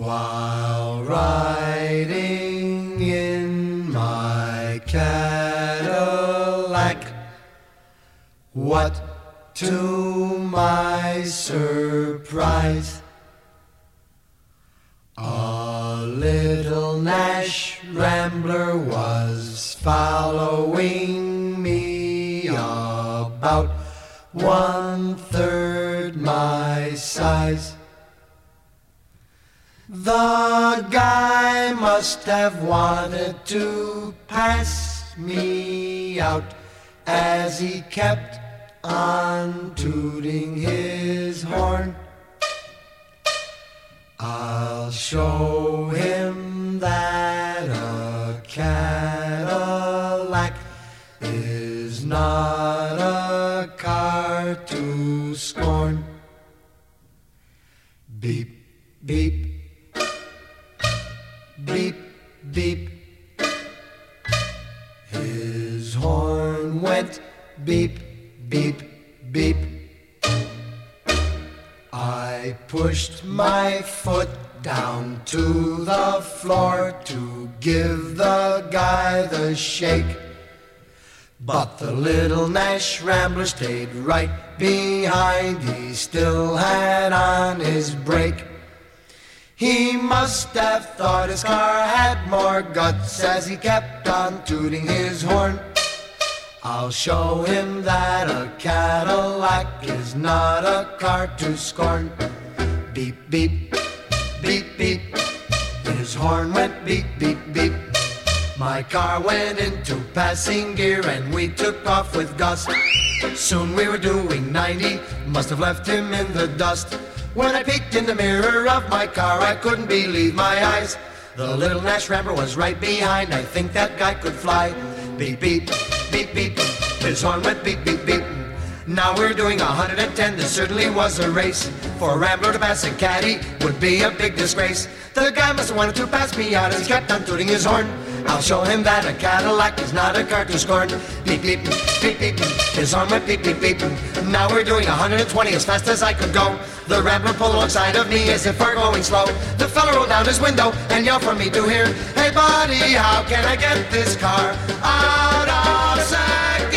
While riding in my Cadillac, what to my surprise, a little Nash Rambler was following me about one third my size. The guy must have wanted to pass me out as he kept on tooting his horn. I'll show him that a Cadillac is not a car to scorn. Beep, beep, beep, beep. His horn went beep, beep, beep. I pushed my foot down to the floor to give the guy the shake. But the little Nash Rambler stayed right behind. He still had on his brake. He must have thought his car had more guts as he kept on tooting his horn. I'll show him that a Cadillac is not a car to scorn. Beep, beep, beep, beep. His horn went beep, beep, beep. My car went into passing gear and we took off with Gus. Soon we were doing 90, must have left him in the dust. When I peeked in the mirror of my car, I couldn't believe my eyes. The little Nash Rambler was right behind. I think that guy could fly. Beep, beep, beep, beep. His horn went beep, beep, beep. Now we're doing 110. This certainly was a race. For Rambler to pass a caddy would be a big disgrace. The guy must have wanted to pass me out he kept on tooting his horn. I'll show him that a Cadillac is not a cartridge corn. Beep beep beep beep. His arm went beep beep beep. Now we're doing 120 as fast as I could go. The Rambler pulled alongside of me as if we're going slow. The fella rolled down his window and yelled for me to hear, Hey buddy, how can I get this car out of sight?